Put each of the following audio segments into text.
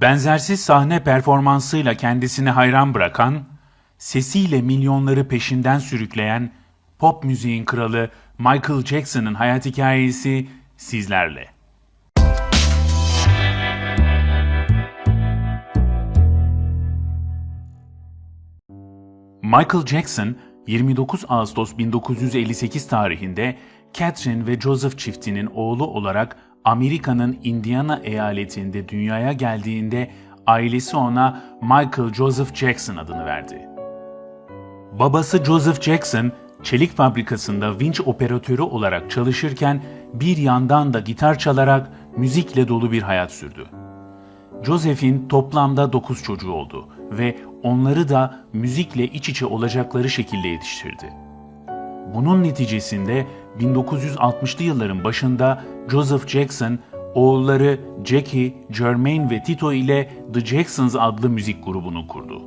Benzersiz sahne performansıyla kendisini hayran bırakan, sesiyle milyonları peşinden sürükleyen pop müziğin kralı Michael Jackson'ın hayat hikayesi sizlerle. Michael Jackson 29 Ağustos 1958 tarihinde Catherine ve Joseph çiftinin oğlu olarak Amerika'nın Indiana eyaletinde dünyaya geldiğinde ailesi ona Michael Joseph Jackson adını verdi. Babası Joseph Jackson, çelik fabrikasında vinç operatörü olarak çalışırken bir yandan da gitar çalarak müzikle dolu bir hayat sürdü. Joseph'in toplamda 9 çocuğu oldu ve onları da müzikle iç içe olacakları şekilde yetiştirdi. Bunun neticesinde 1960'lı yılların başında Joseph Jackson, oğulları Jackie, Jermaine ve Tito ile The Jacksons adlı müzik grubunu kurdu.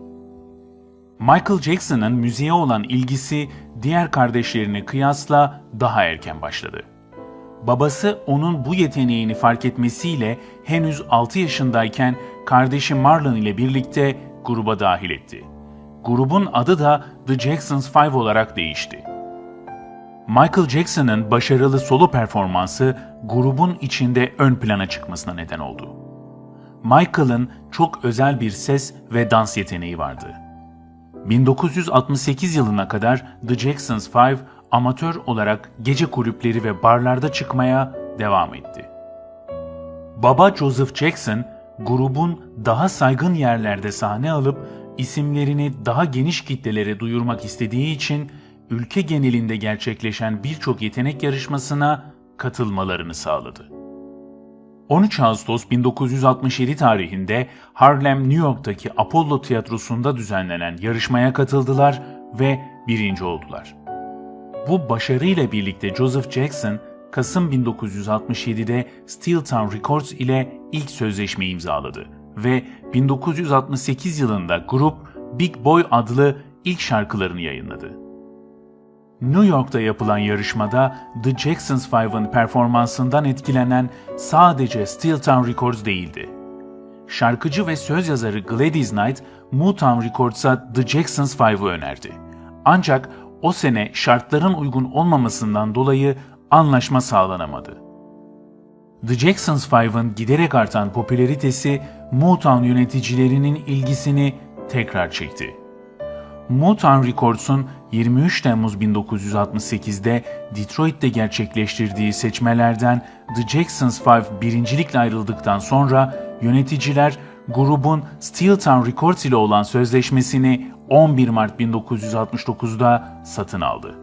Michael Jackson'ın müziğe olan ilgisi diğer kardeşlerine kıyasla daha erken başladı. Babası onun bu yeteneğini fark etmesiyle henüz 6 yaşındayken kardeşi Marlon ile birlikte gruba dahil etti. Grubun adı da The Jacksons Five olarak değişti. Michael Jackson'ın başarılı solo performansı grubun içinde ön plana çıkmasına neden oldu. Michael'ın çok özel bir ses ve dans yeteneği vardı. 1968 yılına kadar The Jacksons Five amatör olarak gece kulüpleri ve barlarda çıkmaya devam etti. Baba Joseph Jackson, grubun daha saygın yerlerde sahne alıp isimlerini daha geniş kitlelere duyurmak istediği için ülke genelinde gerçekleşen birçok yetenek yarışmasına katılmalarını sağladı. 13 Ağustos 1967 tarihinde Harlem, New York'taki Apollo Tiyatrosu'nda düzenlenen yarışmaya katıldılar ve birinci oldular. Bu başarıyla birlikte Joseph Jackson, Kasım 1967'de Steel Town Records ile ilk sözleşme imzaladı ve 1968 yılında grup Big Boy adlı ilk şarkılarını yayınladı. New York'ta yapılan yarışmada The Jacksons Five'ın performansından etkilenen sadece Steel Town Records değildi. Şarkıcı ve söz yazarı Gladys Knight, Motown Records'a The Jacksons Five'ı önerdi. Ancak o sene şartların uygun olmamasından dolayı anlaşma sağlanamadı. The Jacksons Five'ın giderek artan popülaritesi Motown yöneticilerinin ilgisini tekrar çekti. Motown Records'un 23 Temmuz 1968'de Detroit'te gerçekleştirdiği seçmelerden The Jacksons Five birincilikle ayrıldıktan sonra yöneticiler grubun Steel Town Records ile olan sözleşmesini 11 Mart 1969'da satın aldı.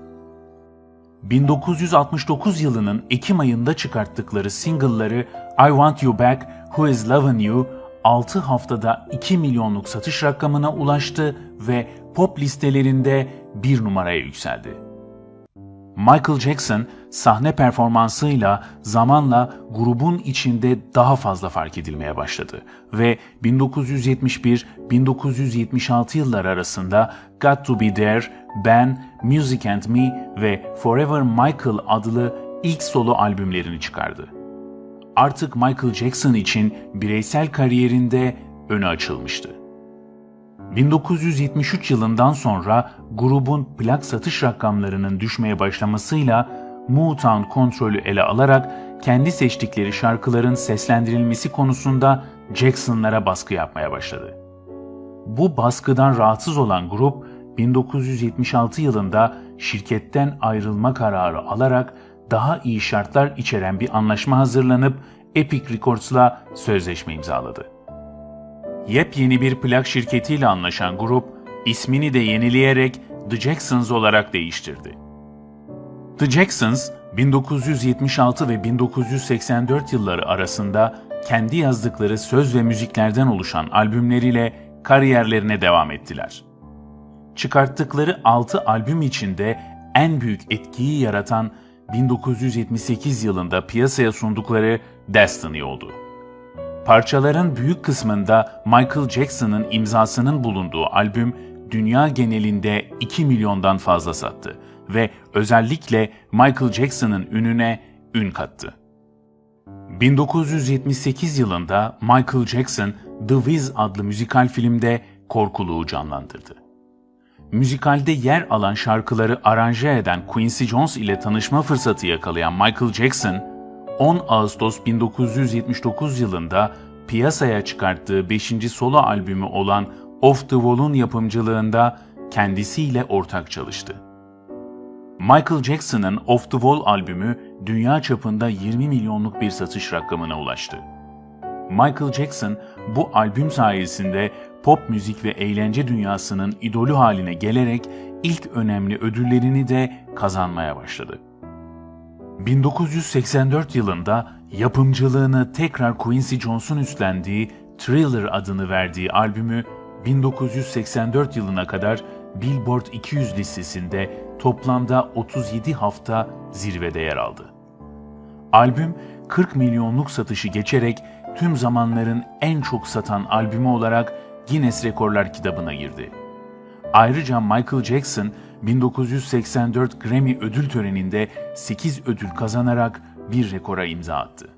1969 yılının Ekim ayında çıkarttıkları single'ları I Want You Back, Who Is Lovin' You 6 haftada 2 milyonluk satış rakamına ulaştı ve pop listelerinde bir numaraya yükseldi. Michael Jackson sahne performansıyla zamanla grubun içinde daha fazla fark edilmeye başladı ve 1971-1976 yıllar arasında Got to Be There, Ben, Music and Me ve Forever Michael adlı ilk solo albümlerini çıkardı. Artık Michael Jackson için bireysel kariyerinde önü açılmıştı. 1973 yılından sonra grubun plak satış rakamlarının düşmeye başlamasıyla Motown kontrolü ele alarak kendi seçtikleri şarkıların seslendirilmesi konusunda Jackson'lara baskı yapmaya başladı. Bu baskıdan rahatsız olan grup 1976 yılında şirketten ayrılma kararı alarak daha iyi şartlar içeren bir anlaşma hazırlanıp Epic Records'la sözleşme imzaladı. Yepyeni bir plak şirketiyle anlaşan grup, ismini de yenileyerek The Jacksons olarak değiştirdi. The Jacksons, 1976 ve 1984 yılları arasında kendi yazdıkları söz ve müziklerden oluşan albümleriyle kariyerlerine devam ettiler. Çıkarttıkları 6 albüm içinde en büyük etkiyi yaratan 1978 yılında piyasaya sundukları Destiny oldu. Parçaların büyük kısmında Michael Jackson'ın imzasının bulunduğu albüm dünya genelinde 2 milyondan fazla sattı ve özellikle Michael Jackson'ın ününe ün kattı. 1978 yılında Michael Jackson The Wiz adlı müzikal filmde korkuluğu canlandırdı. Müzikalde yer alan şarkıları aranje eden Quincy Jones ile tanışma fırsatı yakalayan Michael Jackson, 10 Ağustos 1979 yılında piyasaya çıkarttığı 5. solo albümü olan Off the Wall'un yapımcılığında kendisiyle ortak çalıştı. Michael Jackson'ın Off the Wall albümü dünya çapında 20 milyonluk bir satış rakamına ulaştı. Michael Jackson bu albüm sayesinde pop müzik ve eğlence dünyasının idolü haline gelerek ilk önemli ödüllerini de kazanmaya başladı. 1984 yılında yapımcılığını tekrar Quincy Jones'un üstlendiği Thriller adını verdiği albümü 1984 yılına kadar Billboard 200 listesinde toplamda 37 hafta zirvede yer aldı. Albüm 40 milyonluk satışı geçerek tüm zamanların en çok satan albümü olarak Guinness Rekorlar kitabına girdi. Ayrıca Michael Jackson 1984 Grammy ödül töreninde 8 ödül kazanarak bir rekora imza attı.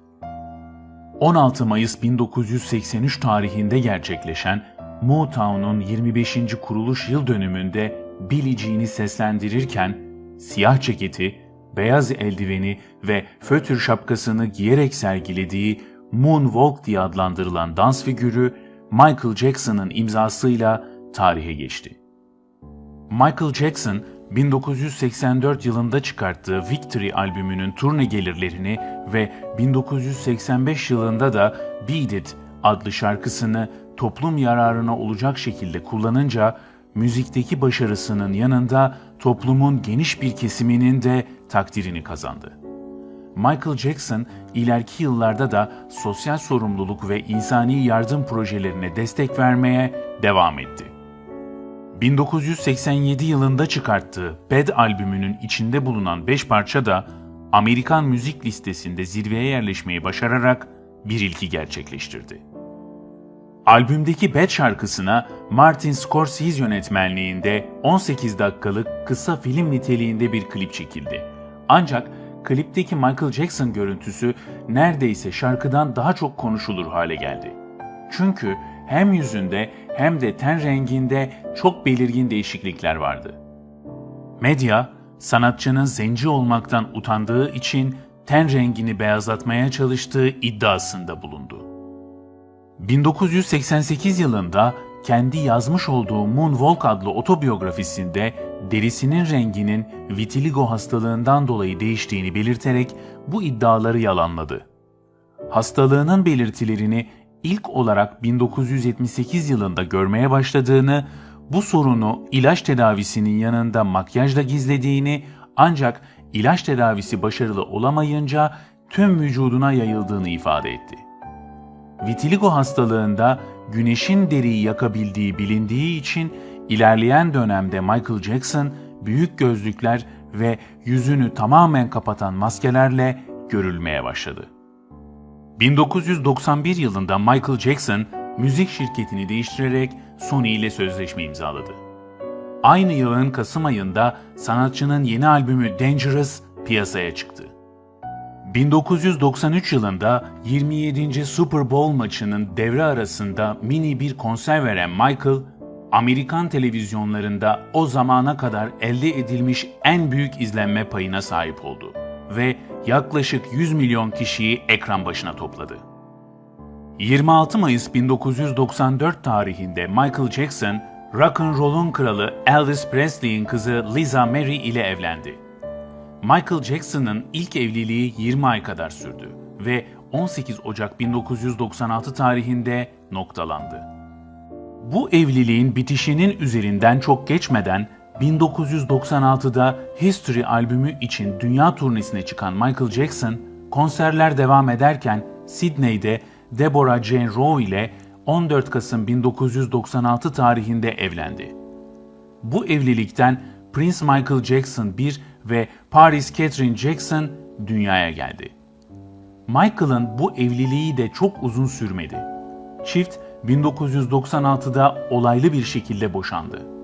16 Mayıs 1983 tarihinde gerçekleşen Motown'un 25. kuruluş yıl dönümünde Billie Jean'i seslendirirken siyah ceketi, beyaz eldiveni ve fötür şapkasını giyerek sergilediği Moonwalk diye adlandırılan dans figürü Michael Jackson'ın imzasıyla tarihe geçti. Michael Jackson, 1984 yılında çıkarttığı Victory albümünün turne gelirlerini ve 1985 yılında da Beat It adlı şarkısını toplum yararına olacak şekilde kullanınca müzikteki başarısının yanında toplumun geniş bir kesiminin de takdirini kazandı. Michael Jackson ileriki yıllarda da sosyal sorumluluk ve insani yardım projelerine destek vermeye devam etti. 1987 yılında çıkarttığı Bad albümünün içinde bulunan 5 parça da Amerikan müzik listesinde zirveye yerleşmeyi başararak bir ilki gerçekleştirdi. Albümdeki Bad şarkısına Martin Scorsese yönetmenliğinde 18 dakikalık kısa film niteliğinde bir klip çekildi. Ancak klipteki Michael Jackson görüntüsü neredeyse şarkıdan daha çok konuşulur hale geldi. Çünkü hem yüzünde hem de ten renginde çok belirgin değişiklikler vardı. Medya, sanatçının zenci olmaktan utandığı için ten rengini beyazlatmaya çalıştığı iddiasında bulundu. 1988 yılında kendi yazmış olduğu Moonwalk adlı otobiyografisinde derisinin renginin vitiligo hastalığından dolayı değiştiğini belirterek bu iddiaları yalanladı. Hastalığının belirtilerini ilk olarak 1978 yılında görmeye başladığını, bu sorunu ilaç tedavisinin yanında makyajla gizlediğini ancak ilaç tedavisi başarılı olamayınca tüm vücuduna yayıldığını ifade etti. Vitiligo hastalığında güneşin deriyi yakabildiği bilindiği için ilerleyen dönemde Michael Jackson büyük gözlükler ve yüzünü tamamen kapatan maskelerle görülmeye başladı. 1991 yılında Michael Jackson müzik şirketini değiştirerek Sony ile sözleşme imzaladı. Aynı yılın Kasım ayında sanatçının yeni albümü Dangerous piyasaya çıktı. 1993 yılında 27. Super Bowl maçının devre arasında mini bir konser veren Michael, Amerikan televizyonlarında o zamana kadar elde edilmiş en büyük izlenme payına sahip oldu ve yaklaşık 100 milyon kişiyi ekran başına topladı. 26 Mayıs 1994 tarihinde Michael Jackson, rock and roll'un kralı Elvis Presley'in kızı Lisa Mary ile evlendi. Michael Jackson'ın ilk evliliği 20 ay kadar sürdü ve 18 Ocak 1996 tarihinde noktalandı. Bu evliliğin bitişinin üzerinden çok geçmeden 1996'da History albümü için dünya turnesine çıkan Michael Jackson, konserler devam ederken Sydney'de Deborah Jane Rowe ile 14 Kasım 1996 tarihinde evlendi. Bu evlilikten Prince Michael Jackson 1 ve Paris Catherine Jackson dünyaya geldi. Michael'ın bu evliliği de çok uzun sürmedi. Çift 1996'da olaylı bir şekilde boşandı.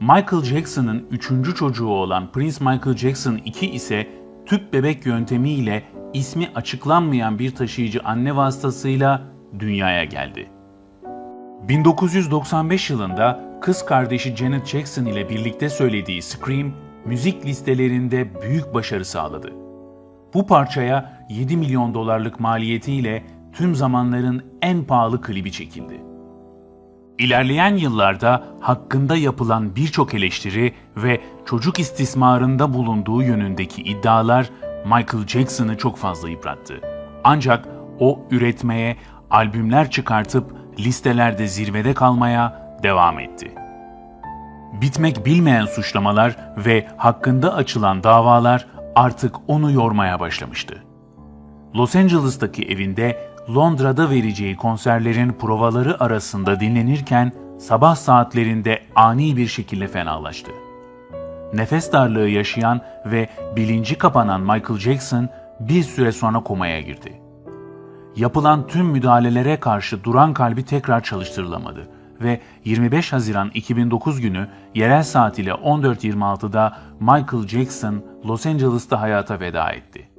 Michael Jackson'ın üçüncü çocuğu olan Prince Michael Jackson 2 ise tüp bebek yöntemiyle ismi açıklanmayan bir taşıyıcı anne vasıtasıyla dünyaya geldi. 1995 yılında kız kardeşi Janet Jackson ile birlikte söylediği Scream, müzik listelerinde büyük başarı sağladı. Bu parçaya 7 milyon dolarlık maliyetiyle tüm zamanların en pahalı klibi çekildi. İlerleyen yıllarda hakkında yapılan birçok eleştiri ve çocuk istismarında bulunduğu yönündeki iddialar Michael Jackson'ı çok fazla yıprattı. Ancak o üretmeye, albümler çıkartıp listelerde zirvede kalmaya devam etti. Bitmek bilmeyen suçlamalar ve hakkında açılan davalar artık onu yormaya başlamıştı. Los Angeles'taki evinde Londra'da vereceği konserlerin provaları arasında dinlenirken sabah saatlerinde ani bir şekilde fenalaştı. Nefes darlığı yaşayan ve bilinci kapanan Michael Jackson bir süre sonra komaya girdi. Yapılan tüm müdahalelere karşı duran kalbi tekrar çalıştırılamadı ve 25 Haziran 2009 günü yerel saat ile 14.26'da Michael Jackson Los Angeles'ta hayata veda etti.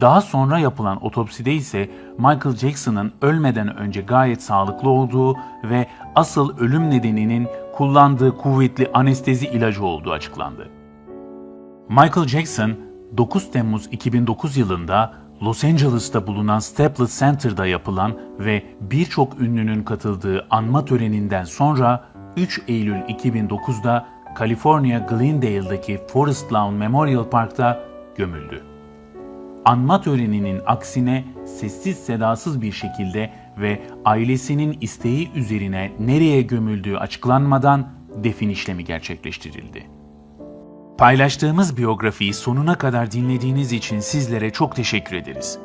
Daha sonra yapılan otopside ise Michael Jackson'ın ölmeden önce gayet sağlıklı olduğu ve asıl ölüm nedeninin kullandığı kuvvetli anestezi ilacı olduğu açıklandı. Michael Jackson 9 Temmuz 2009 yılında Los Angeles'ta bulunan Staples Center'da yapılan ve birçok ünlünün katıldığı anma töreninden sonra 3 Eylül 2009'da California Glendale'daki Forest Lawn Memorial Park'ta gömüldü. Anma töreninin aksine sessiz sedasız bir şekilde ve ailesinin isteği üzerine nereye gömüldüğü açıklanmadan defin işlemi gerçekleştirildi. Paylaştığımız biyografiyi sonuna kadar dinlediğiniz için sizlere çok teşekkür ederiz.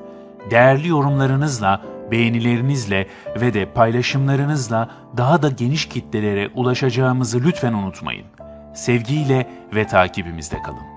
Değerli yorumlarınızla, beğenilerinizle ve de paylaşımlarınızla daha da geniş kitlelere ulaşacağımızı lütfen unutmayın. Sevgiyle ve takibimizde kalın.